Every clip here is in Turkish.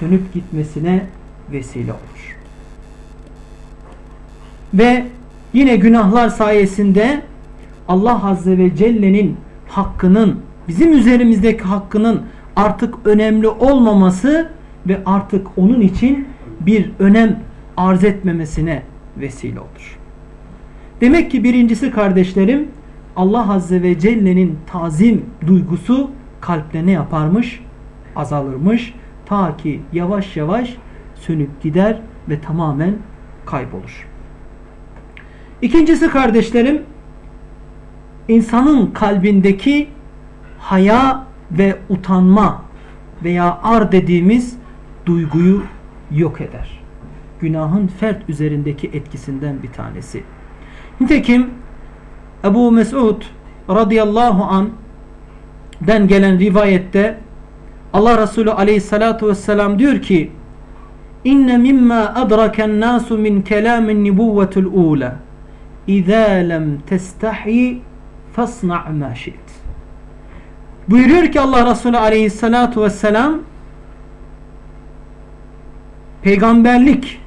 sönüp gitmesine vesile olur. Ve yine günahlar sayesinde Allah Azze ve Celle'nin hakkının bizim üzerimizdeki hakkının artık önemli olmaması ve artık onun için bir önem arz etmemesine vesile olur. Demek ki birincisi kardeşlerim Allah Azze ve Celle'nin tazim duygusu kalpte ne yaparmış? Azalırmış. Ta ki yavaş yavaş sönüp gider ve tamamen kaybolur. İkincisi kardeşlerim insanın kalbindeki haya ve utanma veya ar dediğimiz duyguyu yok eder. Günahın fert üzerindeki etkisinden bir tanesi. Nitekim Ebu Mesud radıyallahu an den gelen rivayette Allah Resulü aleyhissalatu vesselam diyor ki İnne mimma adraken nasu min kelamin nubuvvetul ula İzâ lem testahi fasna' ma Buyuruyor ki Allah Resulü aleyhissalatu vesselam peygamberlik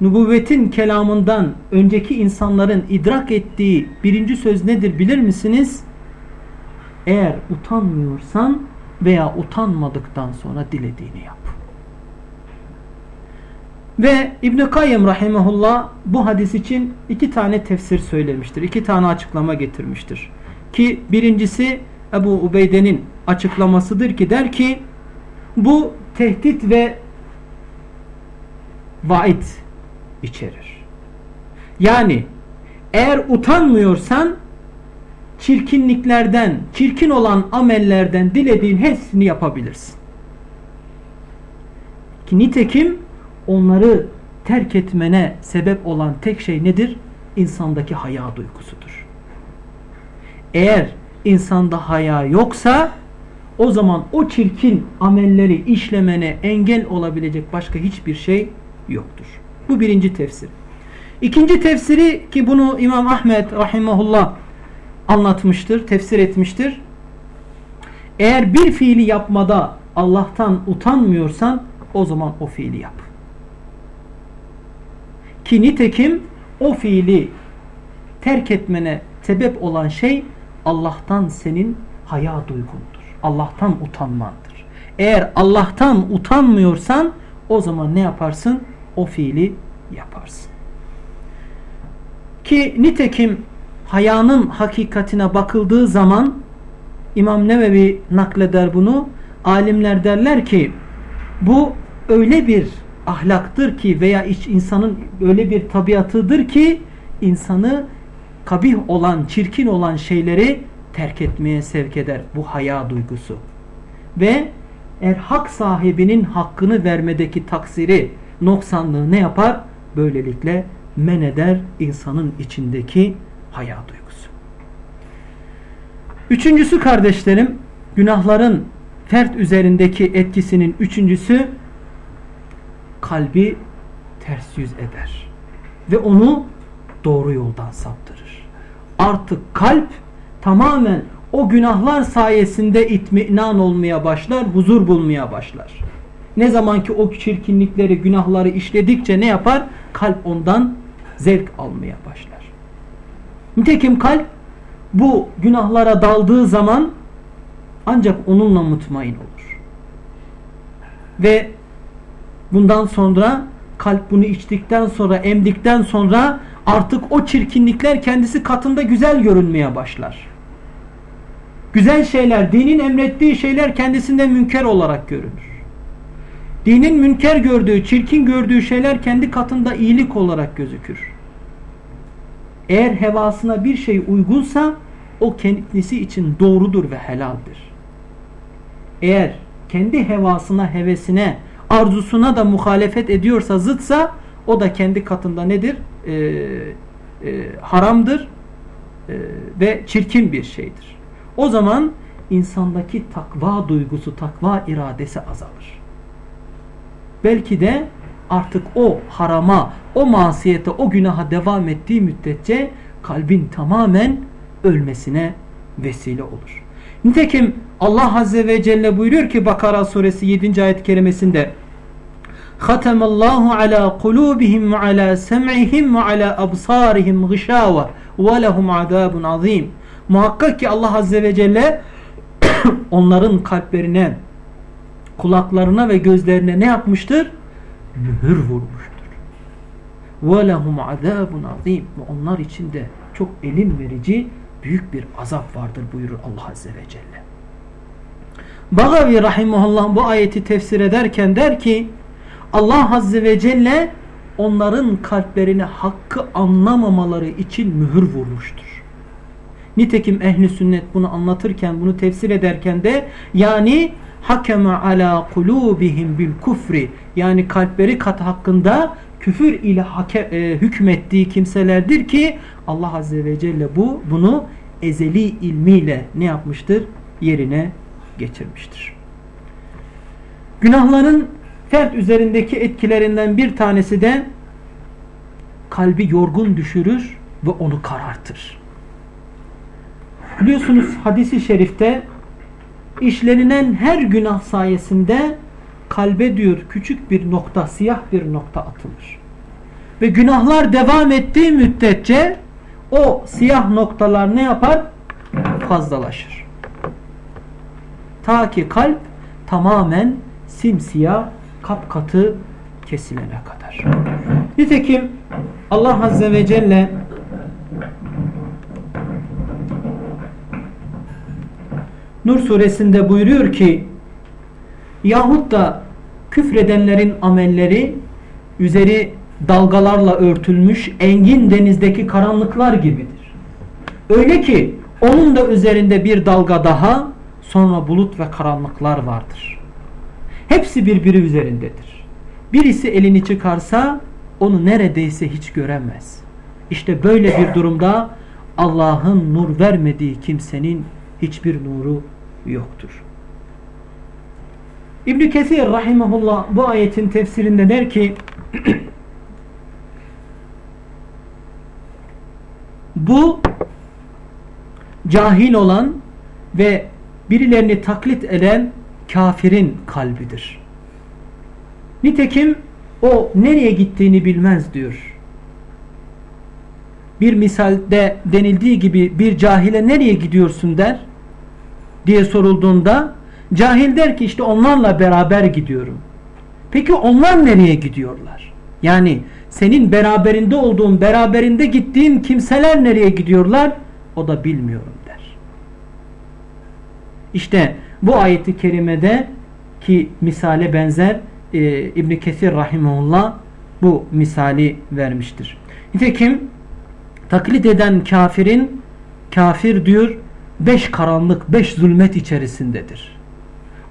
nübüvvetin kelamından önceki insanların idrak ettiği birinci söz nedir bilir misiniz? Eğer utanmıyorsan veya utanmadıktan sonra dilediğini yap. Ve İbn Kayyım rahimehullah bu hadis için iki tane tefsir söylemiştir. iki tane açıklama getirmiştir. Ki birincisi Ebu Ubeyde'nin açıklamasıdır ki der ki bu tehdit ve vaid içerir. Yani eğer utanmıyorsan çirkinliklerden, çirkin olan amellerden dilediğin hepsini yapabilirsin. Ki nitekim onları terk etmene sebep olan tek şey nedir? İnsandaki haya duygusudur. Eğer insanda haya yoksa o zaman o çirkin amelleri işlemene engel olabilecek başka hiçbir şey yoktur. Bu birinci tefsir. İkinci tefsiri ki bunu İmam Ahmet rahimahullah anlatmıştır, tefsir etmiştir. Eğer bir fiili yapmada Allah'tan utanmıyorsan o zaman o fiili yap. Ki nitekim o fiili terk etmene sebep olan şey Allah'tan senin haya duygundur. Allah'tan utanmandır. Eğer Allah'tan utanmıyorsan o zaman ne yaparsın? O fiili yaparsın. Ki nitekim hayanın hakikatine bakıldığı zaman İmam Nevevi nakleder bunu. Alimler derler ki bu öyle bir ahlaktır ki veya insanın öyle bir tabiatıdır ki insanı kabih olan, çirkin olan şeyleri terk etmeye sevk eder bu haya duygusu. Ve eğer hak sahibinin hakkını vermedeki taksiri, noksanlığı ne yapar? Böylelikle men eder insanın içindeki haya duygusu. Üçüncüsü kardeşlerim, günahların fert üzerindeki etkisinin üçüncüsü kalbi ters yüz eder. Ve onu doğru yoldan saptırır. Artık kalp tamamen o günahlar sayesinde itminan olmaya başlar, huzur bulmaya başlar. Ne zaman ki o çirkinlikleri, günahları işledikçe ne yapar? Kalp ondan zevk almaya başlar. Nitekim kalp bu günahlara daldığı zaman ancak onunla mutmain olur. Ve bundan sonra kalp bunu içtikten sonra, emdikten sonra artık o çirkinlikler kendisi katında güzel görünmeye başlar. Güzel şeyler, dinin emrettiği şeyler kendisinde münker olarak görünür. Dinin münker gördüğü, çirkin gördüğü şeyler kendi katında iyilik olarak gözükür. Eğer hevasına bir şey uygunsa o kendisi için doğrudur ve helaldir. Eğer kendi hevasına, hevesine, arzusuna da muhalefet ediyorsa, zıtsa o da kendi katında nedir? Ee, e, haramdır e, ve çirkin bir şeydir. O zaman insandaki takva duygusu, takva iradesi azalır. Belki de artık o harama, o masiyete, o günaha devam ettiği müddetçe kalbin tamamen ölmesine vesile olur. Nitekim Allah Azze ve Celle buyuruyor ki Bakara suresi 7. ayet kerimesinde Allahu ala kulubihim ve ala sem'ihim ve ala absarihim gışâve ve lehum azabun azim. Muhakkak ki Allah Azze ve Celle onların kalplerine, kulaklarına ve gözlerine ne yapmıştır? Mühür vurmuştur. وَلَهُمْ عَذَابٌ azim Ve onlar için de çok elim verici büyük bir azap vardır buyurur Allah Azze ve Celle. Bagavi Rahimullah bu ayeti tefsir ederken der ki Allah Azze ve Celle onların kalplerine hakkı anlamamaları için mühür vurmuştur. Nitekim ehli sünnet bunu anlatırken, bunu tefsir ederken de yani hakeme ala kulubihim bil kufri yani kalpleri kat hakkında küfür ile hake, e, hükmettiği kimselerdir ki Allah Azze ve Celle bu bunu ezeli ilmiyle ne yapmıştır? Yerine geçirmiştir. Günahların fert üzerindeki etkilerinden bir tanesi de kalbi yorgun düşürür ve onu karartır. Biliyorsunuz hadisi şerifte işlenilen her günah sayesinde kalbe diyor küçük bir nokta, siyah bir nokta atılır. Ve günahlar devam ettiği müddetçe o siyah noktalar ne yapar? Fazlalaşır. Ta ki kalp tamamen simsiyah, kapkatı kesilene kadar. Nitekim Allah Azze ve Celle Nur suresinde buyuruyor ki yahut da küfredenlerin amelleri üzeri dalgalarla örtülmüş engin denizdeki karanlıklar gibidir. Öyle ki onun da üzerinde bir dalga daha sonra bulut ve karanlıklar vardır. Hepsi birbiri üzerindedir. Birisi elini çıkarsa onu neredeyse hiç göremez. İşte böyle bir durumda Allah'ın nur vermediği kimsenin hiçbir nuru yoktur. İbn Kesir rahimehullah bu ayetin tefsirinde der ki bu cahil olan ve birilerini taklit eden kafirin kalbidir. Nitekim o nereye gittiğini bilmez diyor. Bir misalde denildiği gibi bir cahile nereye gidiyorsun der diye sorulduğunda cahil der ki işte onlarla beraber gidiyorum. Peki onlar nereye gidiyorlar? Yani senin beraberinde olduğun, beraberinde gittiğin kimseler nereye gidiyorlar? O da bilmiyorum der. İşte bu ayeti kerimede ki misale benzer e, İbn Kesir rahimehullah bu misali vermiştir. Nitekim taklit eden kafirin kafir diyor beş karanlık, beş zulmet içerisindedir.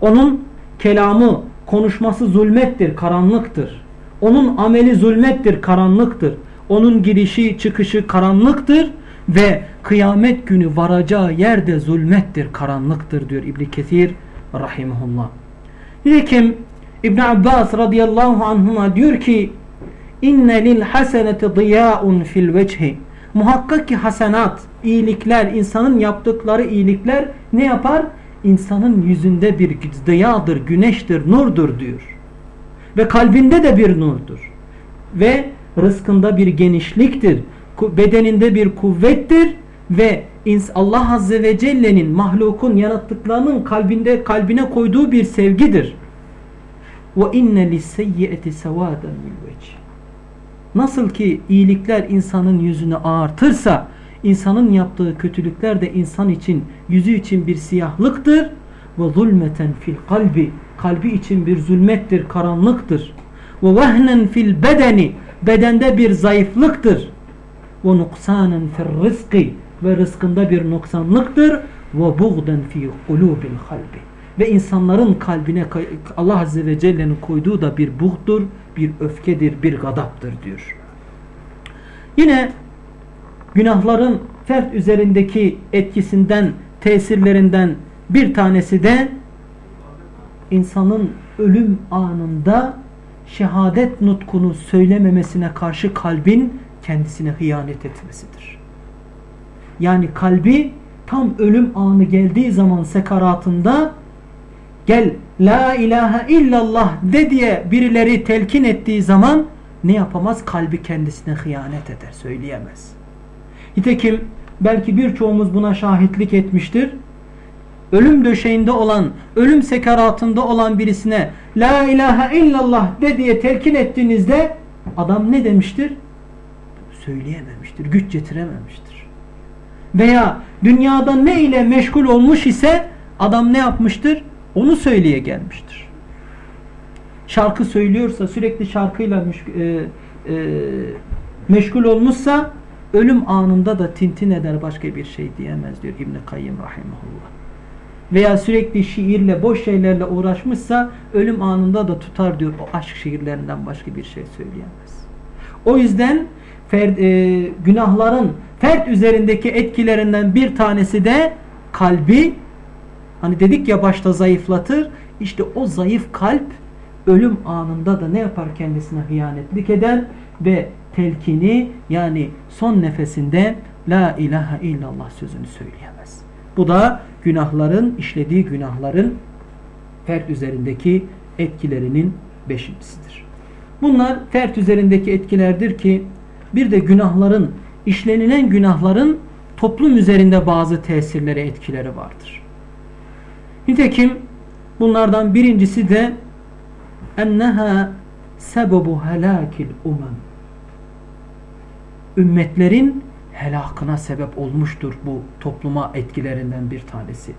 Onun kelamı, konuşması zulmettir, karanlıktır. Onun ameli zulmettir, karanlıktır. Onun girişi, çıkışı karanlıktır ve kıyamet günü varacağı yerde zulmettir, karanlıktır diyor İbn Kesir rahimehullah. Nitekim İbn Abbas radıyallahu anhuma diyor ki inne lil haseneti diyaun fil vecihi muhakkak ki hasenat iyilikler, insanın yaptıkları iyilikler ne yapar? İnsanın yüzünde bir diyadır, güneştir, nurdur diyor. Ve kalbinde de bir nurdur. Ve rızkında bir genişliktir. Bedeninde bir kuvvettir ve Allah Azze ve Celle'nin mahlukun yarattıklarının kalbinde kalbine koyduğu bir sevgidir. Ve inne lisseyyiyeti sevaden min Nasıl ki iyilikler insanın yüzünü ağartırsa insanın yaptığı kötülükler de insan için yüzü için bir siyahlıktır ve zulmeten fil kalbi kalbi için bir zulmettir karanlıktır. Ve vehnen fil bedeni bedende bir zayıflıktır. Ve nuksanen fil rızkı ve rızkında bir noksanlıktır. Ve buğden fi kulubil kalbi ve insanların kalbine Allah Azze ve Celle'nin koyduğu da bir buğdur, bir öfkedir, bir gadaptır diyor. Yine günahların fert üzerindeki etkisinden, tesirlerinden bir tanesi de insanın ölüm anında şehadet nutkunu söylememesine karşı kalbin kendisine hıyanet etmesidir. Yani kalbi tam ölüm anı geldiği zaman sekaratında gel La ilahe illallah de diye birileri telkin ettiği zaman ne yapamaz? Kalbi kendisine hıyanet eder, söyleyemez. Nitekim belki birçoğumuz buna şahitlik etmiştir. Ölüm döşeğinde olan, ölüm sekaratında olan birisine La ilahe illallah de diye telkin ettiğinizde adam ne demiştir? Söyleyememiştir, güç getirememiştir. Veya dünyada ne ile meşgul olmuş ise adam ne yapmıştır? Onu söyleye gelmiştir. Şarkı söylüyorsa sürekli şarkıyla e, e, meşgul olmuşsa ölüm anında da tintin eder başka bir şey diyemez diyor İbn Kayyim rahimehullah. Veya sürekli şiirle boş şeylerle uğraşmışsa ölüm anında da tutar diyor o aşk şiirlerinden başka bir şey söyleyemez. O yüzden fer, e, günahların fert üzerindeki etkilerinden bir tanesi de kalbi hani dedik ya başta zayıflatır işte o zayıf kalp ölüm anında da ne yapar kendisine hıyanetlik eder ve telkini yani son nefesinde la ilahe illallah sözünü söyleyemez. Bu da günahların işlediği günahların fert üzerindeki etkilerinin beşincisidir. Bunlar fert üzerindeki etkilerdir ki bir de günahların işlenilen günahların toplum üzerinde bazı tesirleri etkileri vardır. Nitekim bunlardan birincisi de enneha sebebu helakil umam ümmetlerin helakına sebep olmuştur bu topluma etkilerinden bir tanesi.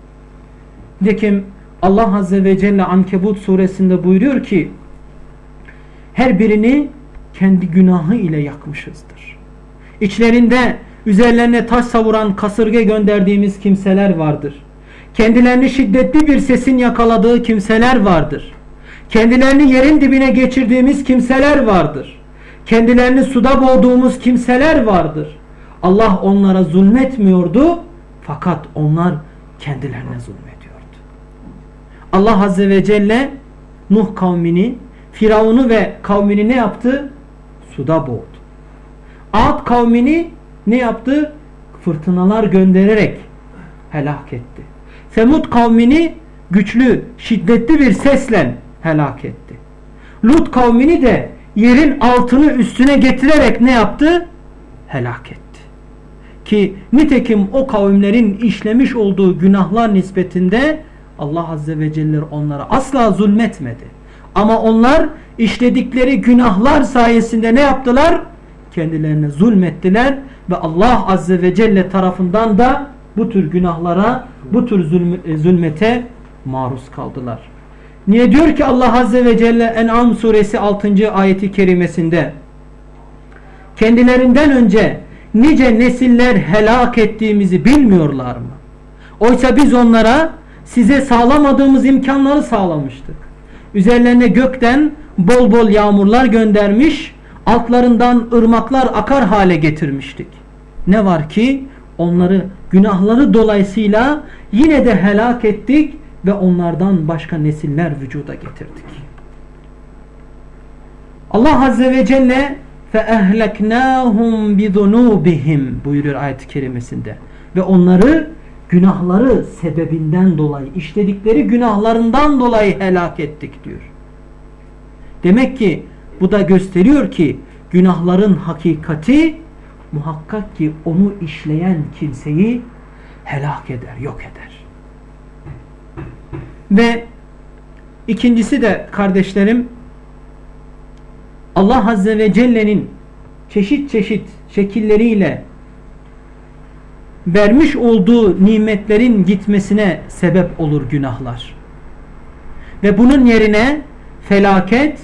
Nitekim Allah Azze ve Celle Ankebut suresinde buyuruyor ki her birini kendi günahı ile yakmışızdır. İçlerinde üzerlerine taş savuran kasırga gönderdiğimiz kimseler vardır. Kendilerini şiddetli bir sesin yakaladığı kimseler vardır. Kendilerini yerin dibine geçirdiğimiz kimseler vardır. Kendilerini suda boğduğumuz kimseler vardır. Allah onlara zulmetmiyordu fakat onlar kendilerine zulmediyordu. Allah Azze ve Celle Nuh kavmini, Firavun'u ve kavmini ne yaptı? Suda boğdu. Ad kavmini ne yaptı? Fırtınalar göndererek helak etti. Semud kavmini güçlü, şiddetli bir sesle helak etti. Lut kavmini de yerin altını üstüne getirerek ne yaptı? Helak etti. Ki nitekim o kavimlerin işlemiş olduğu günahlar nispetinde Allah Azze ve Celle onlara asla zulmetmedi. Ama onlar işledikleri günahlar sayesinde ne yaptılar? Kendilerine zulmettiler ve Allah Azze ve Celle tarafından da bu tür günahlara, bu tür zulmete maruz kaldılar. Niye diyor ki Allah Azze ve Celle En'am suresi 6. ayeti kerimesinde kendilerinden önce nice nesiller helak ettiğimizi bilmiyorlar mı? Oysa biz onlara size sağlamadığımız imkanları sağlamıştık. Üzerlerine gökten bol bol yağmurlar göndermiş, altlarından ırmaklar akar hale getirmiştik. Ne var ki onları günahları dolayısıyla yine de helak ettik ve onlardan başka nesiller vücuda getirdik. Allah Azze ve Celle فَاَهْلَكْنَاهُمْ بِذُنُوبِهِمْ buyuruyor ayet-i kerimesinde. Ve onları günahları sebebinden dolayı, işledikleri günahlarından dolayı helak ettik diyor. Demek ki bu da gösteriyor ki günahların hakikati muhakkak ki onu işleyen kimseyi helak eder, yok eder. Ve ikincisi de kardeşlerim Allah Azze ve Celle'nin çeşit çeşit şekilleriyle vermiş olduğu nimetlerin gitmesine sebep olur günahlar. Ve bunun yerine felaket,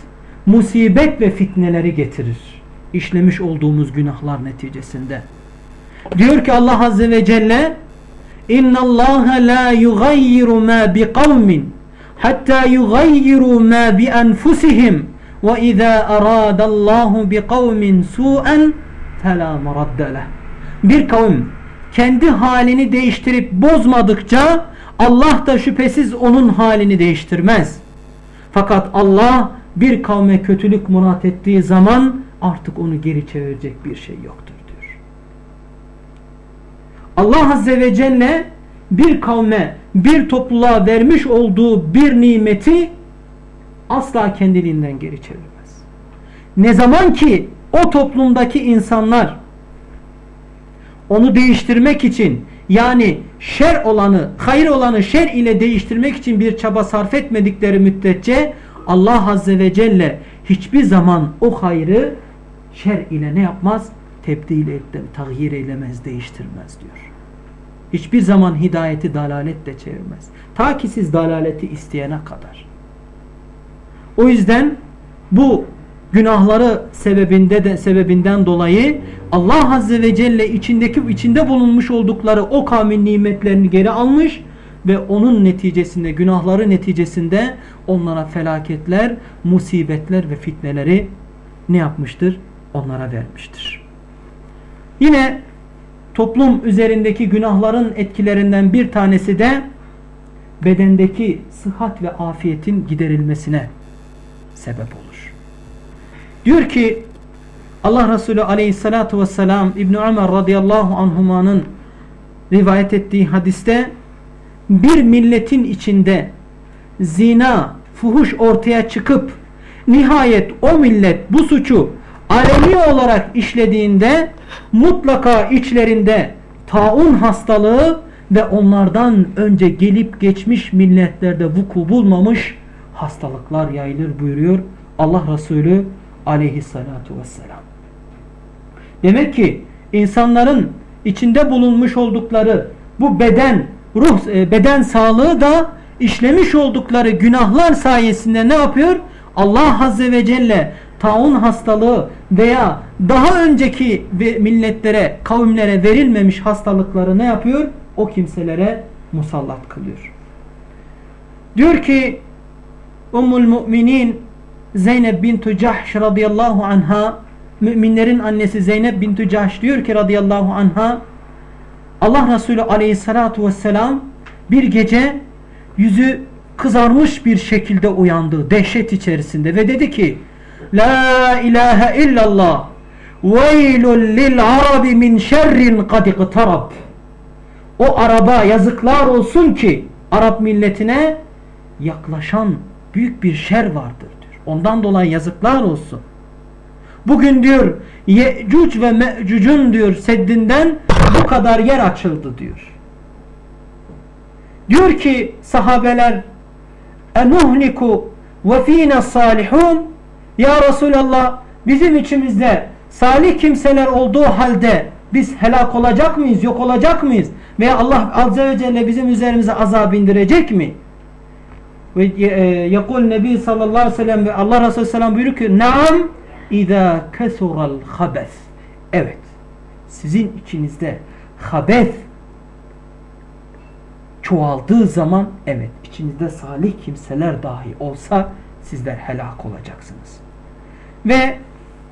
musibet ve fitneleri getirir. İşlemiş olduğumuz günahlar neticesinde. Diyor ki Allah Azze ve Celle la yugayyiru ma bi kavmin hatta yugayyiru ma bi enfusihim ve izâ arâdallahu bi kavmin su'en felâ meraddele. Bir kavim kendi halini değiştirip bozmadıkça Allah da şüphesiz onun halini değiştirmez. Fakat Allah bir kavme kötülük murat ettiği zaman artık onu geri çevirecek bir şey yoktur. Allah Azze ve Celle bir kavme, bir topluluğa vermiş olduğu bir nimeti asla kendiliğinden geri çevirmez. Ne zaman ki o toplumdaki insanlar onu değiştirmek için yani şer olanı, hayır olanı şer ile değiştirmek için bir çaba sarf etmedikleri müddetçe Allah Azze ve Celle hiçbir zaman o hayrı şer ile ne yapmaz? Tebdil ettim, tagyir eylemez, değiştirmez diyor. Hiçbir zaman hidayeti dalaletle çevirmez. Ta ki siz dalaleti isteyene kadar. O yüzden bu günahları sebebinde de sebebinden dolayı Allah Azze ve Celle içindeki içinde bulunmuş oldukları o kavmin nimetlerini geri almış ve onun neticesinde günahları neticesinde onlara felaketler, musibetler ve fitneleri ne yapmıştır? Onlara vermiştir. Yine toplum üzerindeki günahların etkilerinden bir tanesi de bedendeki sıhhat ve afiyetin giderilmesine sebep olur. Diyor ki Allah Resulü aleyhissalatu vesselam İbni Ömer radıyallahu anhumanın rivayet ettiği hadiste bir milletin içinde zina, fuhuş ortaya çıkıp nihayet o millet bu suçu alemi olarak işlediğinde mutlaka içlerinde taun hastalığı ve onlardan önce gelip geçmiş milletlerde vuku bulmamış hastalıklar yayılır buyuruyor Allah Resulü aleyhissalatu vesselam. Demek ki insanların içinde bulunmuş oldukları bu beden, ruh, e, beden sağlığı da işlemiş oldukları günahlar sayesinde ne yapıyor? Allah Azze ve Celle taun hastalığı veya daha önceki milletlere, kavimlere verilmemiş hastalıkları ne yapıyor? O kimselere musallat kılıyor. Diyor ki Ummul Müminin Zeynep bintu Cahş radıyallahu anha müminlerin annesi Zeynep bintu Cahş diyor ki radıyallahu anha Allah Resulü aleyhissalatu vesselam bir gece yüzü kızarmış bir şekilde uyandı dehşet içerisinde ve dedi ki La ilahe illallah veylul lil arabi min şerrin kad iqtarab o araba yazıklar olsun ki Arap milletine yaklaşan büyük bir şer vardır diyor. Ondan dolayı yazıklar olsun. Bugün diyor Ye'cuc ve Me'cuc'un diyor seddinden bu kadar yer açıldı diyor. Diyor ki sahabeler enuhliku ve fîne salihun ya Resulallah bizim içimizde salih kimseler olduğu halde biz helak olacak mıyız, yok olacak mıyız? Veya Allah Azze ve Celle bizim üzerimize azap indirecek mi? Ve yakul Nebi sallallahu aleyhi ve sellem ve Allah Resulü sallallahu buyuruyor ki Naam İzâ kesural habes Evet sizin içinizde habes çoğaldığı zaman evet içinizde salih kimseler dahi olsa sizler helak olacaksınız. Ve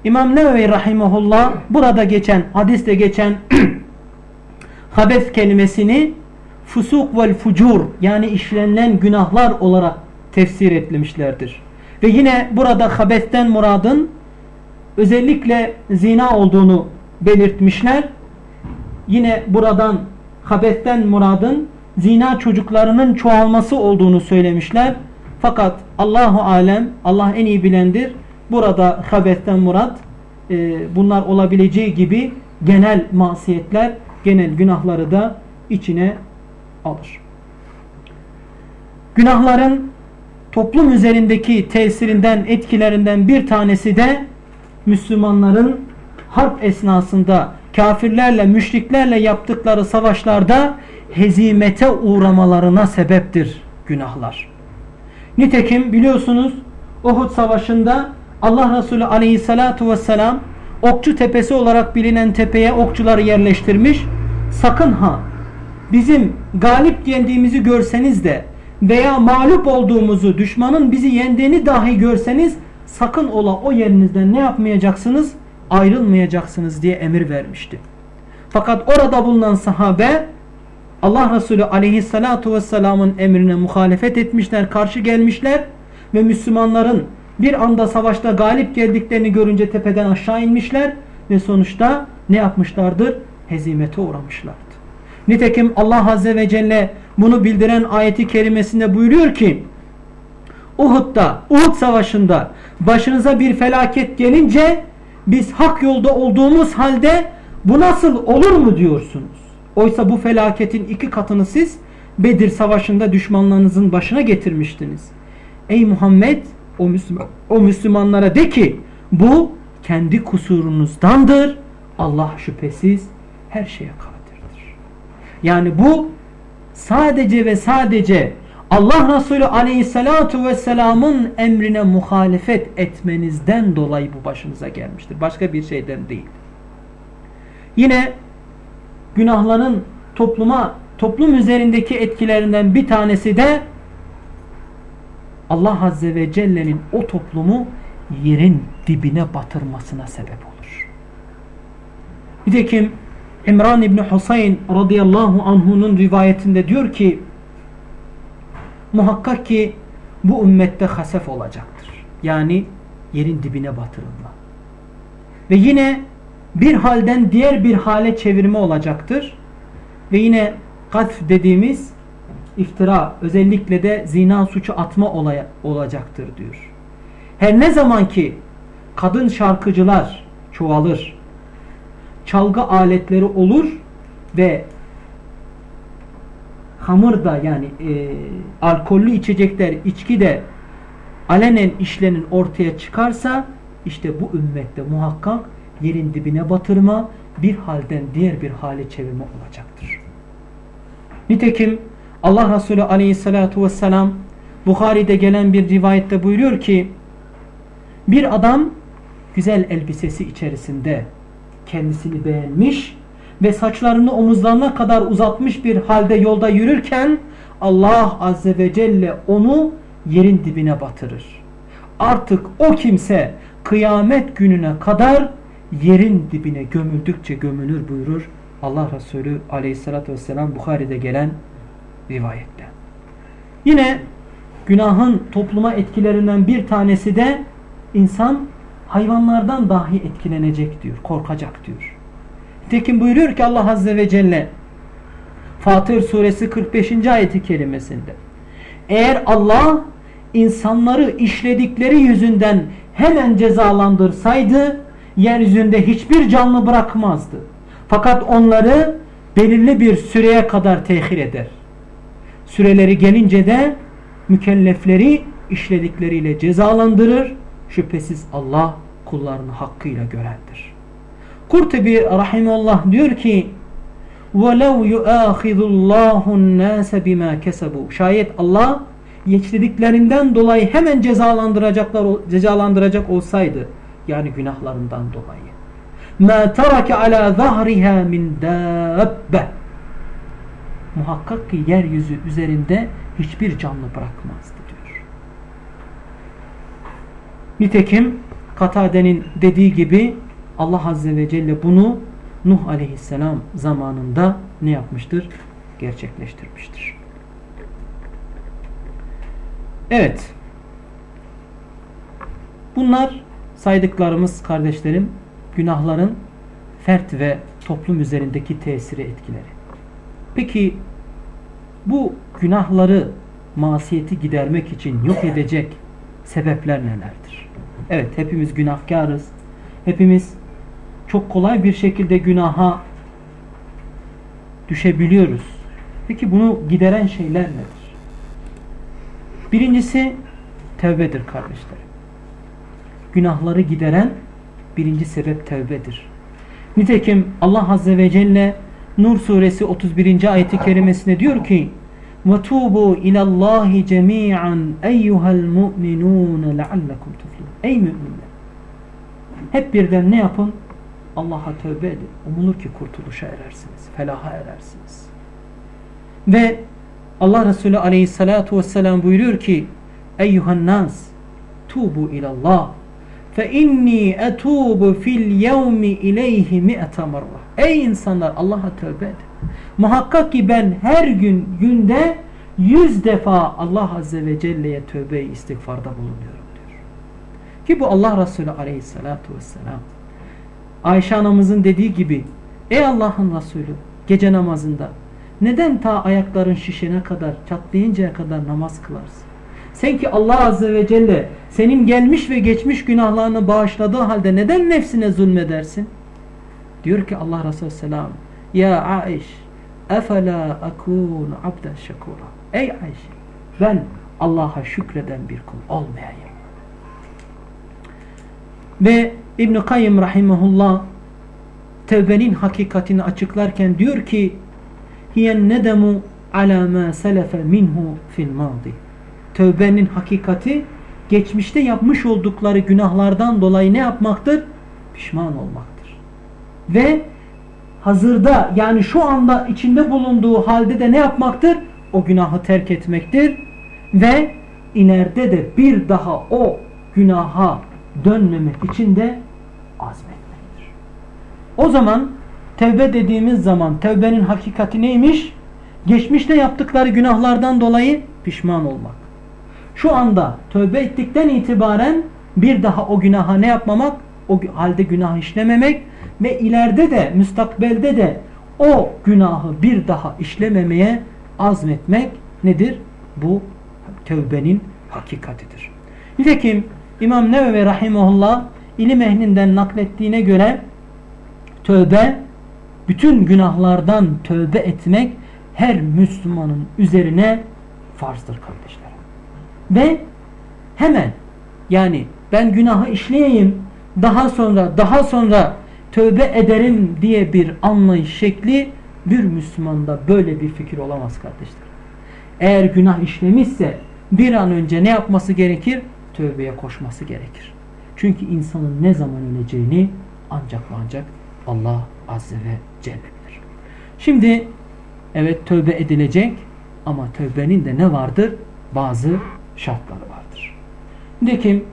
İmam Nevevi Rahimahullah burada geçen hadiste geçen habes kelimesini fusuk vel fucur yani işlenilen günahlar olarak tefsir etmişlerdir. Ve yine burada habesten muradın özellikle zina olduğunu belirtmişler. Yine buradan habesten muradın zina çocuklarının çoğalması olduğunu söylemişler. Fakat Allahu alem Allah en iyi bilendir. Burada habetten murat e, bunlar olabileceği gibi genel masiyetler, genel günahları da içine alır. Günahların toplum üzerindeki tesirinden, etkilerinden bir tanesi de Müslümanların harp esnasında kafirlerle, müşriklerle yaptıkları savaşlarda hezimete uğramalarına sebeptir günahlar. Nitekim biliyorsunuz Uhud savaşında Allah Resulü aleyhissalatu vesselam okçu tepesi olarak bilinen tepeye okçuları yerleştirmiş. Sakın ha bizim galip yendiğimizi görseniz de veya mağlup olduğumuzu, düşmanın bizi yendiğini dahi görseniz sakın ola o yerinizden ne yapmayacaksınız? Ayrılmayacaksınız diye emir vermişti. Fakat orada bulunan sahabe Allah Resulü aleyhissalatu vesselamın emrine muhalefet etmişler, karşı gelmişler ve Müslümanların bir anda savaşta galip geldiklerini görünce tepeden aşağı inmişler ve sonuçta ne yapmışlardır? Hezimete uğramışlardı. Nitekim Allah Azze ve Celle bunu bildiren ayeti kerimesinde buyuruyor ki Uhud'da, Uhud savaşında başınıza bir felaket gelince biz hak yolda olduğumuz halde bu nasıl olur mu diyorsunuz? Oysa bu felaketin iki katını siz Bedir savaşında düşmanlarınızın başına getirmiştiniz. Ey Muhammed o, Müslüman, o Müslümanlara de ki bu kendi kusurunuzdandır. Allah şüphesiz her şeye kadirdir. Yani bu sadece ve sadece Allah Resulü aleyhissalatu vesselamın emrine muhalefet etmenizden dolayı bu başınıza gelmiştir. Başka bir şeyden değil. Yine günahların topluma, toplum üzerindeki etkilerinden bir tanesi de Allah Azze ve Celle'nin o toplumu yerin dibine batırmasına sebep olur. Nitekim İmran İbni Husayn radıyallahu anhunun rivayetinde diyor ki muhakkak ki bu ümmette hasef olacaktır. Yani yerin dibine batırılma. Ve yine bir halden diğer bir hale çevirme olacaktır. Ve yine katf dediğimiz iftira özellikle de zina suçu atma olaya, olacaktır diyor. Her ne zaman ki kadın şarkıcılar çoğalır, çalgı aletleri olur ve hamur da yani e, alkollü içecekler, içki de alenen işlenin ortaya çıkarsa işte bu ümmette muhakkak yerin dibine batırma bir halden diğer bir hale çevirme olacaktır. Nitekim Allah Resulü aleyhissalatu vesselam Bukhari'de gelen bir rivayette buyuruyor ki bir adam güzel elbisesi içerisinde kendisini beğenmiş ve saçlarını omuzlarına kadar uzatmış bir halde yolda yürürken Allah Azze ve Celle onu yerin dibine batırır. Artık o kimse kıyamet gününe kadar yerin dibine gömüldükçe gömülür buyurur Allah Resulü aleyhissalatü vesselam Bukhari'de gelen rivayette. Yine günahın topluma etkilerinden bir tanesi de insan hayvanlardan dahi etkilenecek diyor, korkacak diyor. Tekin buyuruyor ki Allah Azze ve Celle Fatır suresi 45. ayeti kerimesinde eğer Allah insanları işledikleri yüzünden hemen cezalandırsaydı yeryüzünde hiçbir canlı bırakmazdı. Fakat onları belirli bir süreye kadar tehir eder Süreleri gelince de mükellefleri işledikleriyle cezalandırır. Şüphesiz Allah kullarını hakkıyla görendir. Kurtubi rahimullah diyor ki وَلَوْ يُؤَخِذُ اللّٰهُ النَّاسَ بِمَا كَسَبُوا Şayet Allah geçlediklerinden dolayı hemen cezalandıracaklar cezalandıracak olsaydı yani günahlarından dolayı مَا تَرَكَ عَلَى ظَهْرِهَا مِنْ دَابَّ Muhakkak ki yeryüzü üzerinde hiçbir canlı bırakmazdı diyor. Nitekim Katade'nin dediği gibi Allah Azze ve Celle bunu Nuh Aleyhisselam zamanında ne yapmıştır? Gerçekleştirmiştir. Evet. Bunlar saydıklarımız kardeşlerim günahların fert ve toplum üzerindeki tesiri etkileri. Peki bu günahları masiyeti gidermek için yok edecek sebepler nelerdir? Evet hepimiz günahkarız. Hepimiz çok kolay bir şekilde günaha düşebiliyoruz. Peki bunu gideren şeyler nedir? Birincisi tevbedir kardeşlerim. Günahları gideren birinci sebep tevbedir. Nitekim Allah Azze ve Celle Nur suresi 31. ayeti kerimesinde diyor ki وَتُوبُوا اِلَى اللّٰهِ جَمِيعًا اَيُّهَا الْمُؤْمِنُونَ لَعَلَّكُمْ تُفْلُونَ Ey müminler! Hep birden ne yapın? Allah'a tövbe edin. Umulur ki kurtuluşa erersiniz. Felaha erersiniz. Ve Allah Resulü aleyhissalatu vesselam buyuruyor ki Eyyuhan nas tubu ilallah fe inni etubu fil yevmi ileyhi mi'ete marra Ey insanlar Allah'a tövbe edin. Muhakkak ki ben her gün günde yüz defa Allah Azze ve Celle'ye tövbe istiğfarda bulunuyorum diyor. Ki bu Allah Resulü aleyhissalatu vesselam Ayşe anamızın dediği gibi Ey Allah'ın Resulü gece namazında Neden ta ayakların şişene kadar, çatlayıncaya kadar namaz kılarsın? Sen ki Allah Azze ve Celle senin gelmiş ve geçmiş günahlarını bağışladığı halde neden nefsine zulmedersin? Diyor ki Allah Resulü Selam Ya Aiş efela akunu abden şekura Ey Ayşe ben Allah'a şükreden bir kul olmayayım. Ve İbn-i Kayyım Rahimahullah tevbenin hakikatini açıklarken diyor ki hiyen nedemu ala ma selefe minhu fil madi tövbenin hakikati geçmişte yapmış oldukları günahlardan dolayı ne yapmaktır? Pişman olmaktır. Ve hazırda yani şu anda içinde bulunduğu halde de ne yapmaktır? O günahı terk etmektir. Ve ileride de bir daha o günaha dönmemek için de azmetmektir. O zaman tevbe dediğimiz zaman tevbenin hakikati neymiş? Geçmişte yaptıkları günahlardan dolayı pişman olmak. Şu anda tövbe ettikten itibaren bir daha o günaha ne yapmamak? O halde günah işlememek ve ileride de müstakbelde de o günahı bir daha işlememeye azmetmek nedir? Bu tövbenin hakikatidir. Nitekim İmam Nevevi Rahimullah ilim ehlinden naklettiğine göre tövbe bütün günahlardan tövbe etmek her Müslümanın üzerine farzdır kardeşler. Ve hemen yani ben günahı işleyeyim daha sonra daha sonra tövbe ederim diye bir anlayış şekli bir Müslümanda böyle bir fikir olamaz kardeşler. Eğer günah işlemişse bir an önce ne yapması gerekir? Tövbeye koşması gerekir. Çünkü insanın ne zaman öleceğini ancak ancak Allah Azze ve Celle bilir. Şimdi evet tövbe edilecek ama tövbenin de ne vardır? Bazı şartları vardır. Nitekim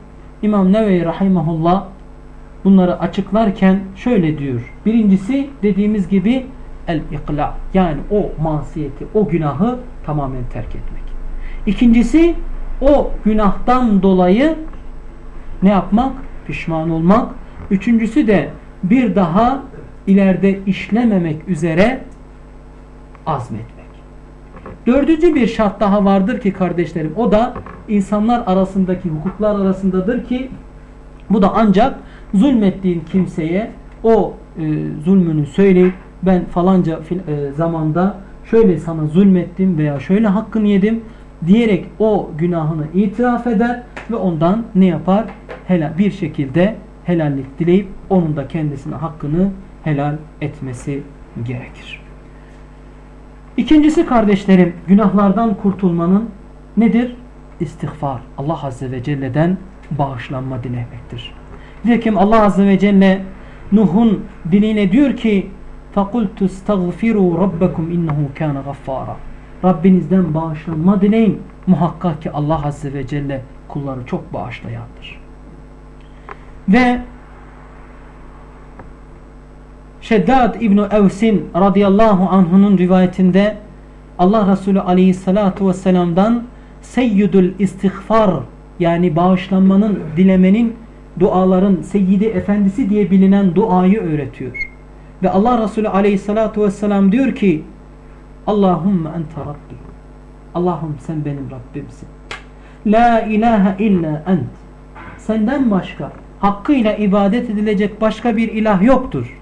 İmam Nevevi Rahimahullah bunları açıklarken şöyle diyor. Birincisi dediğimiz gibi el-ikla yani o masiyeti, o günahı tamamen terk etmek. İkincisi o günahtan dolayı ne yapmak? Pişman olmak. Üçüncüsü de bir daha ileride işlememek üzere azmetmek. Dördüncü bir şart daha vardır ki kardeşlerim o da insanlar arasındaki hukuklar arasındadır ki bu da ancak zulmettiğin kimseye o e, zulmünü söyleyip ben falanca fil, e, zamanda şöyle sana zulmettim veya şöyle hakkını yedim diyerek o günahını itiraf eder ve ondan ne yapar? Helal bir şekilde helallik dileyip onun da kendisine hakkını helal etmesi gerekir. İkincisi kardeşlerim günahlardan kurtulmanın nedir? İstiğfar. Allah Azze ve Celle'den bağışlanma dilemektir. Nitekim Allah Azze ve Celle Nuh'un diliyle diyor ki فَقُلْتُ اسْتَغْفِرُوا رَبَّكُمْ اِنَّهُ كَانَ غَفَّارًا Rabbinizden bağışlanma dileyin. Muhakkak ki Allah Azze ve Celle kulları çok bağışlayandır. Ve Şeddad İbni Evsin radıyallahu anh'unun rivayetinde Allah Resulü aleyhissalatu vesselam'dan seyyidül istiğfar yani bağışlanmanın, dilemenin, duaların seyyidi efendisi diye bilinen duayı öğretiyor. Ve Allah Resulü aleyhissalatu vesselam diyor ki Allahümme ente Rabbi Allah'ım sen benim Rabbimsin. La ilahe illa ent Senden başka hakkıyla ibadet edilecek başka bir ilah yoktur.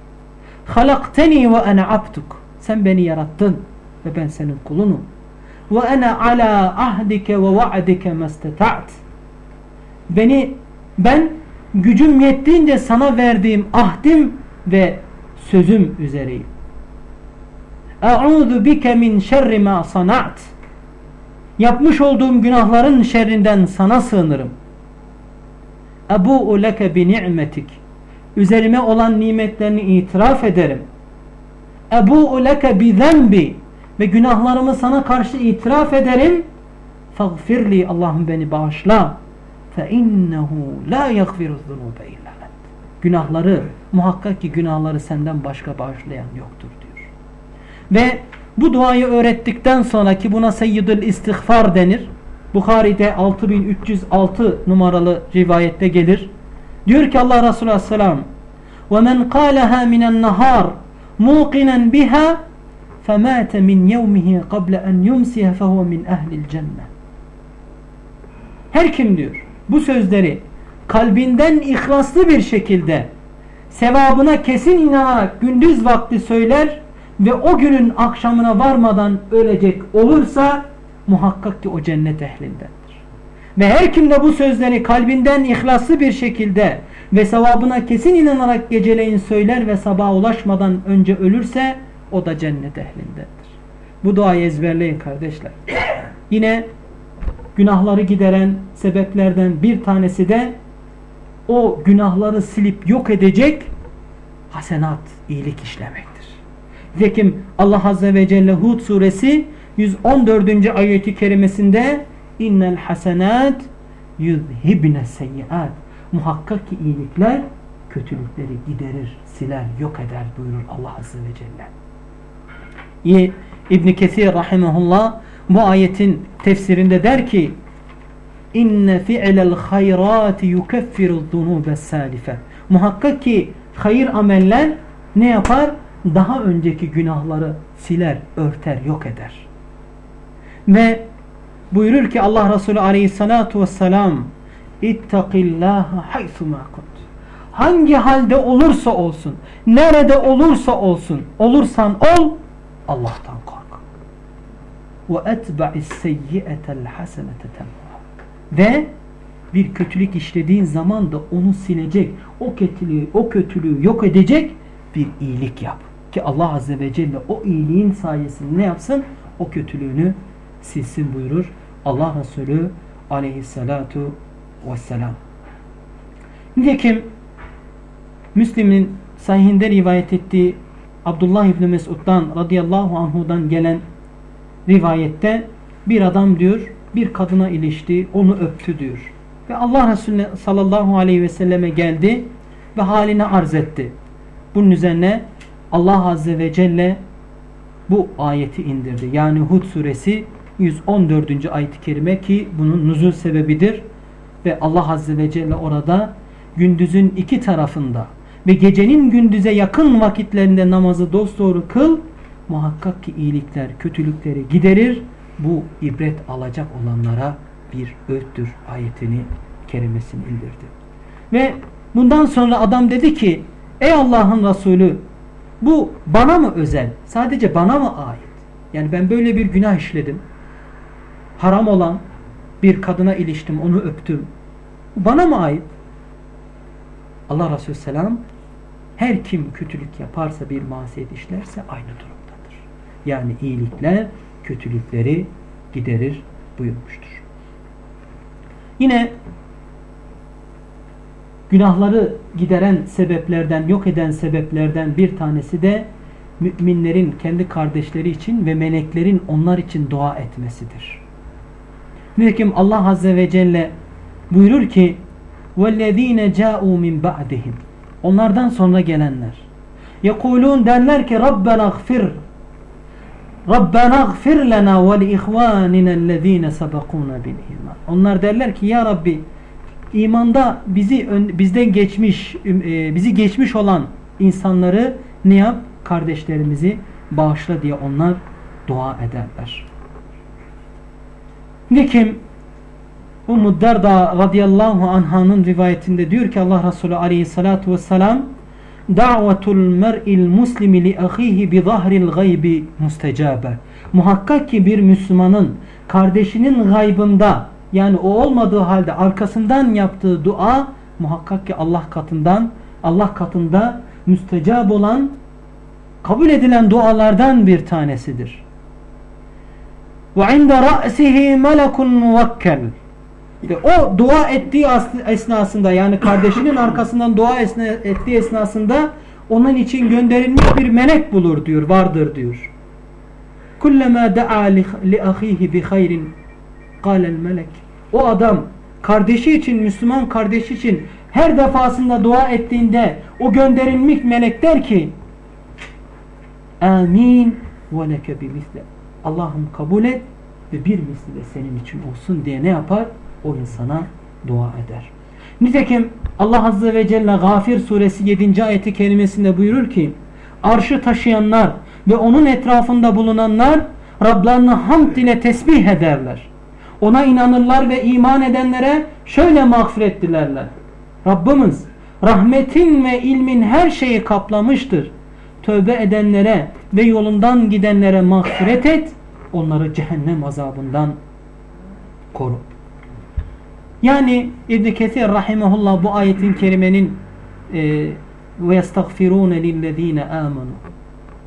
Halakteni ve ene abduk. Sen beni yarattın ve ben senin kulunum. Ve ene ala ahdike ve va'dike mesteta'at. Beni ben gücüm yettiğince sana verdiğim ahdim ve sözüm üzereyim. E'udu bike min şerri ma sanat. Yapmış olduğum günahların şerrinden sana sığınırım. Ebu'u leke bi ni'metik üzerime olan nimetlerini itiraf ederim. Ebu leke bi zenbi ve günahlarımı sana karşı itiraf ederim. Fagfirli Allah'ım beni bağışla. Fe innehu la yaghfiru zunube illa Günahları muhakkak ki günahları senden başka bağışlayan yoktur diyor. Ve bu duayı öğrettikten sonra ki buna seyyidül istiğfar denir. Bukhari'de 6306 numaralı rivayette gelir. Diyor ki Allah Resulü Aleyhisselam وَمَنْ قَالَهَا مِنَ النَّهَارِ مُوقِنًا بِهَا فَمَاتَ مِنْ يَوْمِهِ قَبْلَ أَنْ يُمْسِيهَ فَهُوَ مِنْ اَهْلِ الْجَنَّةِ Her kim diyor bu sözleri kalbinden ihlaslı bir şekilde sevabına kesin inanarak gündüz vakti söyler ve o günün akşamına varmadan ölecek olursa muhakkak ki o cennet ehlindendir. Ve her kim de bu sözleri kalbinden ihlaslı bir şekilde ve sevabına kesin inanarak geceleyin söyler ve sabaha ulaşmadan önce ölürse o da cennet ehlindendir. Bu duayı ezberleyin kardeşler. Yine günahları gideren sebeplerden bir tanesi de o günahları silip yok edecek hasenat, iyilik işlemektir. Nitekim Allah Azze ve Celle Hud suresi 114. ayeti kerimesinde innel hasenat yuzhibne seyyiat muhakkak ki iyilikler kötülükleri giderir, siler, yok eder buyurur Allah Azze ve Celle. İbn Kesir rahimehullah bu ayetin tefsirinde der ki inne fi'lel hayrati yukeffiru zunubes salife muhakkak ki hayır ameller ne yapar? Daha önceki günahları siler, örter, yok eder. Ve buyurur ki Allah Resulü aleyhissalatu vesselam İttakillâhe haythumâ kunt. Hangi halde olursa olsun, nerede olursa olsun, olursan ol, Allah'tan kork. Ve etba'is seyyi'etel hasenete Ve bir kötülük işlediğin zaman da onu silecek, o kötülüğü, o kötülüğü yok edecek bir iyilik yap. Ki Allah Azze ve Celle o iyiliğin sayesinde ne yapsın? O kötülüğünü silsin buyurur. Allah Resulü aleyhissalatu vesselam. Nitekim Müslim'in sahihinde rivayet ettiği Abdullah İbni Mesud'dan radıyallahu anhudan gelen rivayette bir adam diyor bir kadına ilişti onu öptü diyor. Ve Allah Resulü sallallahu aleyhi ve selleme geldi ve halini arz etti. Bunun üzerine Allah Azze ve Celle bu ayeti indirdi. Yani Hud suresi 114. ayet-i kerime ki bunun nuzul sebebidir. Ve Allah Azze ve Celle orada gündüzün iki tarafında ve gecenin gündüze yakın vakitlerinde namazı dosdoğru kıl. Muhakkak ki iyilikler, kötülükleri giderir. Bu ibret alacak olanlara bir öğüttür ayetini kerimesini indirdi. Ve bundan sonra adam dedi ki ey Allah'ın Resulü bu bana mı özel? Sadece bana mı ait? Yani ben böyle bir günah işledim. Haram olan bir kadına iliştim, onu öptüm. Bu bana mı ait? Allah Resulü Selam her kim kötülük yaparsa bir masiyet işlerse aynı durumdadır Yani iyilikler kötülükleri giderir buyurmuştur. Yine günahları gideren sebeplerden, yok eden sebeplerden bir tanesi de müminlerin kendi kardeşleri için ve meleklerin onlar için dua etmesidir. Nitekim Allah Azze ve Celle buyurur ki وَالَّذ۪ينَ جَاءُوا مِنْ بَعْدِهِمْ Onlardan sonra gelenler. يَقُولُونَ derler ki رَبَّنَا اغْفِرْ Rabbena gfir lena ve li ihvaninellezine sabakuna bil iman. Onlar derler ki ya Rabbi imanda bizi bizden geçmiş e, bizi geçmiş olan insanları ne yap? Kardeşlerimizi bağışla diye onlar dua ederler. Nitekim Ummu Darda radıyallahu anhanın rivayetinde diyor ki Allah Resulü aleyhissalatu vesselam Da'vetul mer'il muslimi li ahihi bi zahril gaybi mustecabe. Muhakkak ki bir Müslümanın kardeşinin gaybında yani o olmadığı halde arkasından yaptığı dua muhakkak ki Allah katından Allah katında müstecab olan kabul edilen dualardan bir tanesidir. Ve inde ra'sihi melekun muvakkel. O dua ettiği esnasında yani kardeşinin arkasından dua ettiği esnasında onun için gönderilmiş bir melek bulur diyor, vardır diyor. Kullama da'a li ahihi bi hayrin qala melek. O adam kardeşi için Müslüman kardeşi için her defasında dua ettiğinde o gönderilmiş melek der ki Amin ve leke bimisle. Allah'ım kabul et ve bir misli de senin için olsun diye ne yapar? O insana dua eder. Nitekim Allah Azze ve Celle Gafir suresi 7. ayeti kelimesinde buyurur ki Arşı taşıyanlar ve onun etrafında bulunanlar Rablarını hamd ile tesbih ederler. Ona inanırlar ve iman edenlere şöyle mağfiret dilerler. Rabbimiz rahmetin ve ilmin her şeyi kaplamıştır. Tövbe edenlere ve yolundan gidenlere mağfiret et. Onları cehennem azabından koru. Yani İbn Kesir rahimehullah bu ayetin kerimenin ve yestagfirune lillezine amenu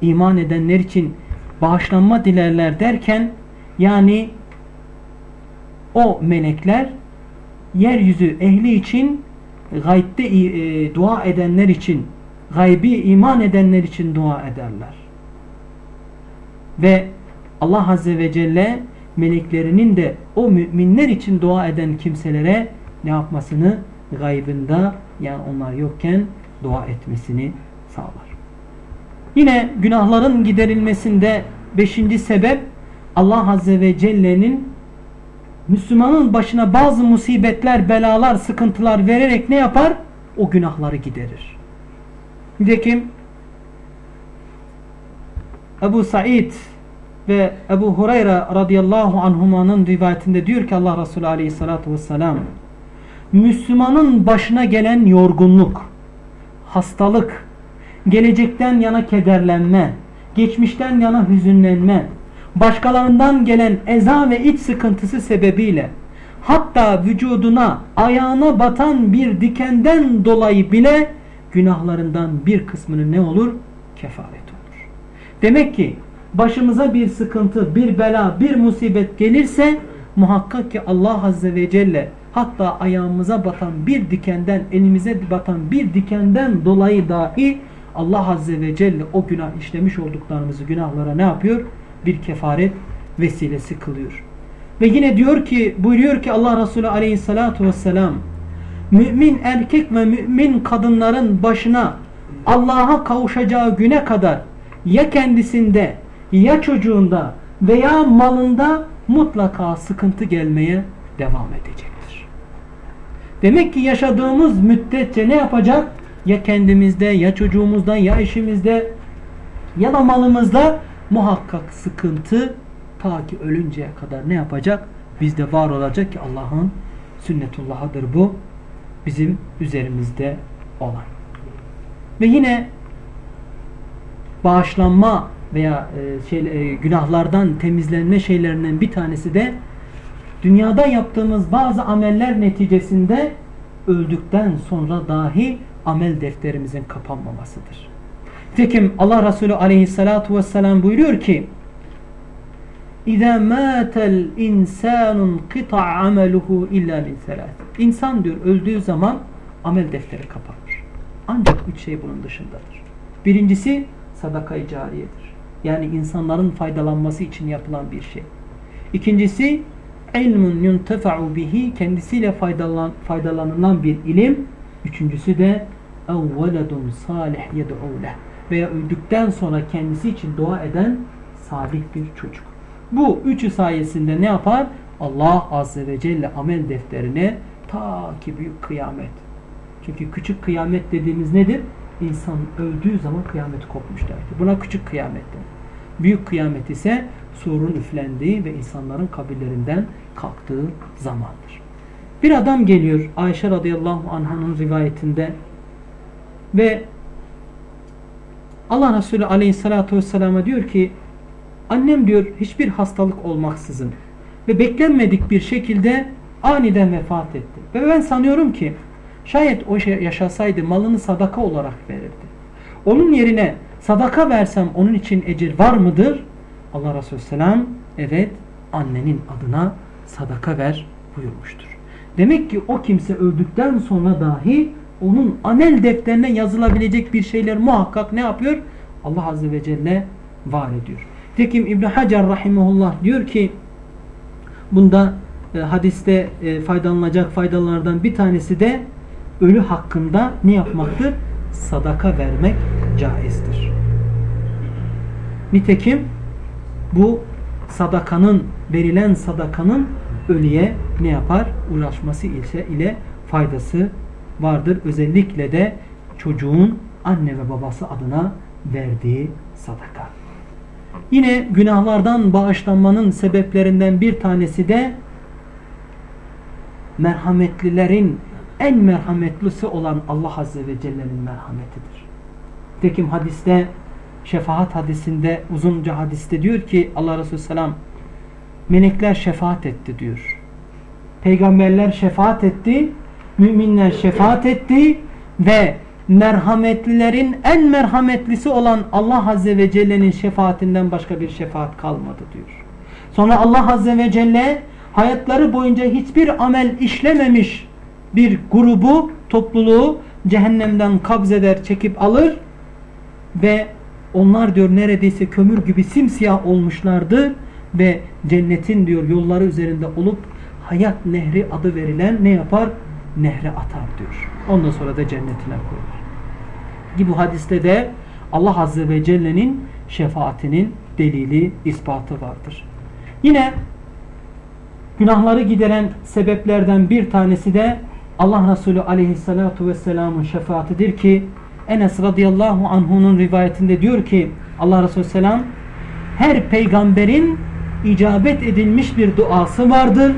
iman edenler için bağışlanma dilerler derken yani o melekler yeryüzü ehli için gaybde e, dua edenler için gaybi iman edenler için dua ederler. Ve Allah Azze ve Celle meleklerinin de o müminler için dua eden kimselere ne yapmasını gaybında yani onlar yokken dua etmesini sağlar. Yine günahların giderilmesinde beşinci sebep Allah Azze ve Celle'nin Müslümanın başına bazı musibetler, belalar, sıkıntılar vererek ne yapar? O günahları giderir. Nitekim Ebu Said ve Ebu Hureyre radıyallahu anhumanın rivayetinde diyor ki Allah Resulü aleyhissalatu vesselam Müslümanın başına gelen yorgunluk, hastalık, gelecekten yana kederlenme, geçmişten yana hüzünlenme, başkalarından gelen eza ve iç sıkıntısı sebebiyle hatta vücuduna, ayağına batan bir dikenden dolayı bile günahlarından bir kısmını ne olur? Kefaret olur. Demek ki başımıza bir sıkıntı, bir bela, bir musibet gelirse muhakkak ki Allah Azze ve Celle hatta ayağımıza batan bir dikenden, elimize batan bir dikenden dolayı dahi Allah Azze ve Celle o günah işlemiş olduklarımızı günahlara ne yapıyor? Bir kefaret vesilesi kılıyor. Ve yine diyor ki, buyuruyor ki Allah Resulü aleyhissalatu vesselam mümin erkek ve mümin kadınların başına Allah'a kavuşacağı güne kadar ya kendisinde ya çocuğunda veya malında mutlaka sıkıntı gelmeye devam edecektir. Demek ki yaşadığımız müddetçe ne yapacak? Ya kendimizde ya çocuğumuzda ya eşimizde ya da malımızda muhakkak sıkıntı ta ki ölünceye kadar ne yapacak? Bizde var olacak ki Allah'ın sünnetullahıdır bu bizim üzerimizde olan. Ve yine bağışlanma veya e, şey, e, günahlardan temizlenme şeylerinden bir tanesi de dünyada yaptığımız bazı ameller neticesinde öldükten sonra dahi amel defterimizin kapanmamasıdır. Tekim Allah Resulü aleyhissalatu vesselam buyuruyor ki İzâ mâtel insânun qita' ameluhu illa min selâs. İnsan diyor öldüğü zaman amel defteri kapanır. Ancak üç şey bunun dışındadır. Birincisi sadaka-i cariyedir. Yani insanların faydalanması için yapılan bir şey. İkincisi ilmun yuntefa'u bihi kendisiyle faydalan, faydalanılan bir ilim. Üçüncüsü de evveledun salih yed'ûleh veya öldükten sonra kendisi için dua eden salih bir çocuk. Bu üçü sayesinde ne yapar? Allah Azze ve Celle amel defterine ta ki büyük kıyamet. Çünkü küçük kıyamet dediğimiz nedir? İnsan öldüğü zaman kıyamet kopmuş demektir. Buna küçük kıyamet denir. Büyük kıyamet ise surun üflendiği ve insanların kabirlerinden kalktığı zamandır. Bir adam geliyor Ayşe radıyallahu anh'ın rivayetinde ve Allah Resulü aleyhissalatu vesselam'a diyor ki Annem diyor hiçbir hastalık olmaksızın ve beklenmedik bir şekilde aniden vefat etti. Ve ben sanıyorum ki şayet o şey yaşasaydı malını sadaka olarak verirdi. Onun yerine sadaka versem onun için ecir var mıdır? Allah Resulü Selam evet annenin adına sadaka ver buyurmuştur. Demek ki o kimse öldükten sonra dahi onun amel defterine yazılabilecek bir şeyler muhakkak ne yapıyor? Allah Azze ve Celle var ediyor. Tekim İbn Hacer rahimehullah diyor ki bunda e, hadiste e, faydalanacak faydalardan bir tanesi de ölü hakkında ne yapmaktır? Sadaka vermek caizdir. Nitekim bu sadakanın verilen sadakanın ölüye ne yapar? Ulaşması ise ile faydası vardır. Özellikle de çocuğun anne ve babası adına verdiği sadaka. Yine günahlardan bağışlanmanın sebeplerinden bir tanesi de merhametlilerin en merhametlisi olan Allah Azze ve Celle'nin merhametidir. Tekim hadiste şefaat hadisinde uzunca hadiste diyor ki Allah Resulü Selam melekler şefaat etti diyor. Peygamberler şefaat etti, müminler şefaat etti ve merhametlilerin en merhametlisi olan Allah Azze ve Celle'nin şefaatinden başka bir şefaat kalmadı diyor. Sonra Allah Azze ve Celle hayatları boyunca hiçbir amel işlememiş bir grubu, topluluğu cehennemden kabzeder, çekip alır ve onlar diyor neredeyse kömür gibi simsiyah olmuşlardı ve cennetin diyor yolları üzerinde olup hayat nehri adı verilen ne yapar? Nehre atar diyor. Ondan sonra da cennetine koyar. Ki bu hadiste de Allah Azze ve Celle'nin şefaatinin delili, ispatı vardır. Yine günahları gideren sebeplerden bir tanesi de Allah Resulü aleyhissalatu vesselamın şefaatidir ki Enes radıyallahu anhunun rivayetinde diyor ki Allah Resulü selam her peygamberin icabet edilmiş bir duası vardır.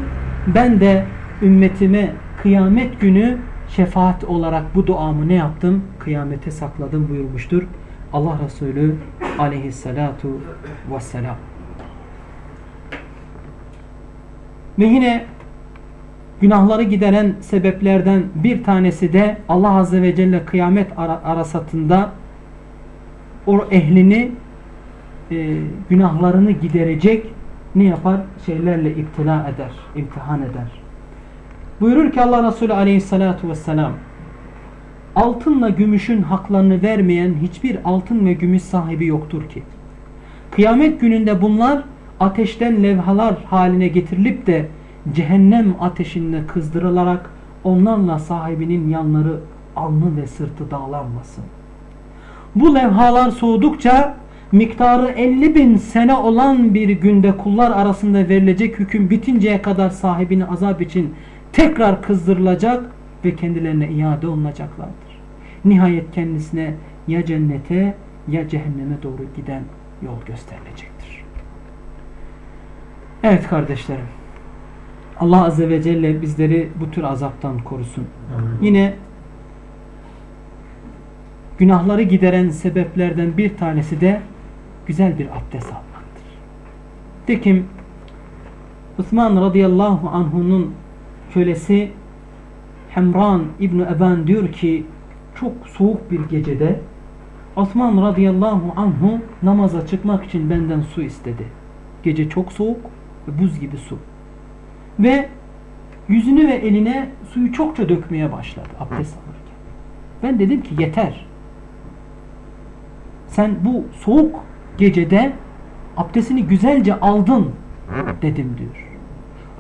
Ben de ümmetime kıyamet günü şefaat olarak bu duamı ne yaptım? Kıyamete sakladım buyurmuştur. Allah Resulü aleyhissalatu vesselam. Ve yine günahları gideren sebeplerden bir tanesi de Allah Azze ve Celle kıyamet arasatında o ehlini e, günahlarını giderecek ne yapar? Şeylerle iptila eder, imtihan eder. Buyurur ki Allah Resulü aleyhissalatu vesselam altınla gümüşün haklarını vermeyen hiçbir altın ve gümüş sahibi yoktur ki. Kıyamet gününde bunlar ateşten levhalar haline getirilip de cehennem ateşinde kızdırılarak onlarla sahibinin yanları alnı ve sırtı dağlanmasın. Bu levhalar soğudukça miktarı 50 bin sene olan bir günde kullar arasında verilecek hüküm bitinceye kadar sahibini azap için tekrar kızdırılacak ve kendilerine iade olunacaklardır. Nihayet kendisine ya cennete ya cehenneme doğru giden yol gösterilecektir. Evet kardeşlerim. Allah Azze ve Celle bizleri bu tür azaptan korusun. Amin. Yine günahları gideren sebeplerden bir tanesi de güzel bir abdest almaktır. Tekim Osman radıyallahu anhunun kölesi Hemran İbni Eban diyor ki çok soğuk bir gecede Osman radıyallahu anhu namaza çıkmak için benden su istedi. Gece çok soğuk ve buz gibi su. Ve yüzünü ve eline suyu çokça dökmeye başladı abdest alırken. Ben dedim ki yeter. Sen bu soğuk gecede abdestini güzelce aldın dedim diyor.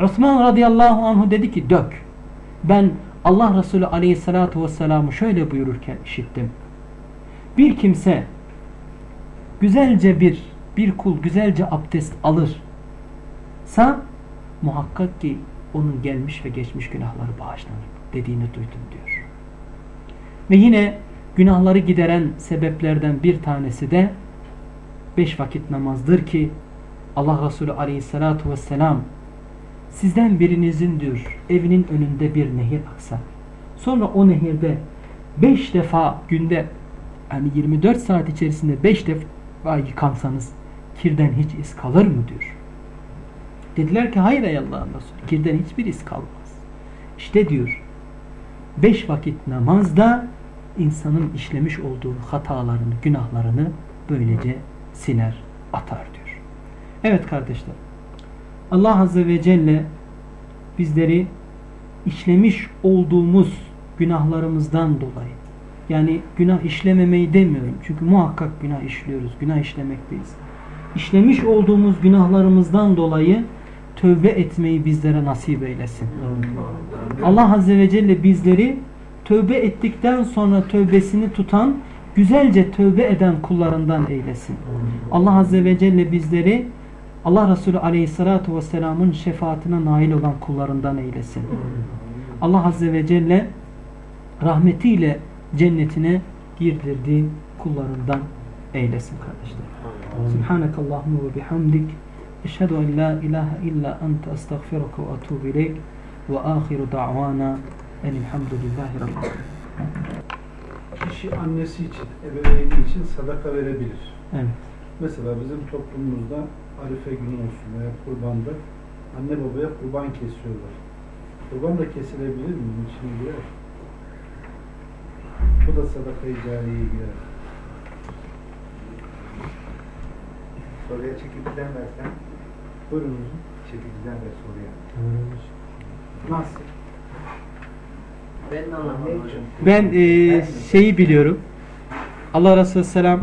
Osman radıyallahu anhu dedi ki dök. Ben Allah Resulü aleyhissalatu vesselam'ı şöyle buyururken işittim. Bir kimse güzelce bir bir kul güzelce abdest alırsa muhakkak ki onun gelmiş ve geçmiş günahları bağışlanır dediğini duydum diyor. Ve yine günahları gideren sebeplerden bir tanesi de beş vakit namazdır ki Allah Resulü aleyhissalatu vesselam sizden birinizin diyor evinin önünde bir nehir aksa. Sonra o nehirde beş defa günde yani 24 saat içerisinde beş defa yıkansanız kirden hiç iz kalır mı diyor. Dediler ki hayır ey Allah'ın Resulü kirden hiçbir iz kalmaz. İşte diyor beş vakit namazda insanın işlemiş olduğu hatalarını, günahlarını böylece siner, atar diyor. Evet kardeşler. Allah Azze ve Celle bizleri işlemiş olduğumuz günahlarımızdan dolayı yani günah işlememeyi demiyorum. Çünkü muhakkak günah işliyoruz. Günah işlemekteyiz. İşlemiş olduğumuz günahlarımızdan dolayı tövbe etmeyi bizlere nasip eylesin. Allah Azze ve Celle bizleri tövbe ettikten sonra tövbesini tutan, güzelce tövbe eden kullarından eylesin. Allah Azze ve Celle bizleri Allah Resulü Aleyhisselatü Vesselam'ın şefaatine nail olan kullarından eylesin. Allah Azze ve Celle rahmetiyle cennetine girdirdiği kullarından eylesin kardeşler. Subhanakallahumma ve bihamdik. Eşhedü en la ilahe illa ente estağfiruke ve etûbü ileyk ve ahiru da'vana enilhamdülillahi rabbil. Kişi annesi için, ebeveyni için sadaka verebilir. Evet. Mesela bizim toplumumuzda Arife günü olsun veya kurbanda anne babaya kurban kesiyorlar. Kurban da kesilebilir mi? İçine girer. Bu da sadaka-i cariyeye girer. Soruya çekip versen Buyurun hocam. çekiciden ver soruya. Nasıl? Ben de anlamadım hocam. Ben e, şeyi biliyorum. Allah Resulü Selam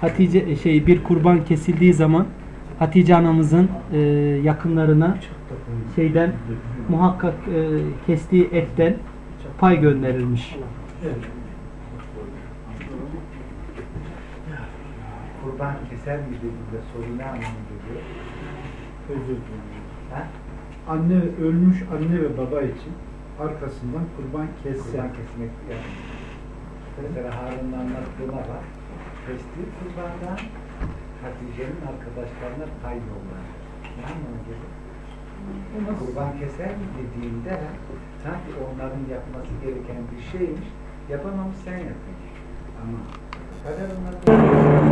Hatice e, şey bir kurban kesildiği zaman Hatice anamızın e, yakınlarına şeyden muhakkak e, kestiği etten pay gönderilmiş. Evet. Kurban keser mi dediğinde soru ne anlamı geliyor? Özür dilerim. Anne ölmüş anne ve baba için arkasından kurban kesse. Kurban kesmek yani. Mesela Harun'un anlattığına bak. Kestiği kurbandan Hatice'nin arkadaşlarına pay yollar. Ne anlamı geliyor? Kurban keser mi dediğinde sanki onların yapması gereken bir şeymiş. Yapamamış sen yapıyorsun. Ama kader onlarda